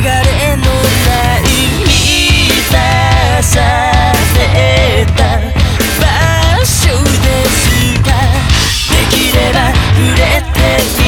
れのないたさせた場所ですができれば触れてみ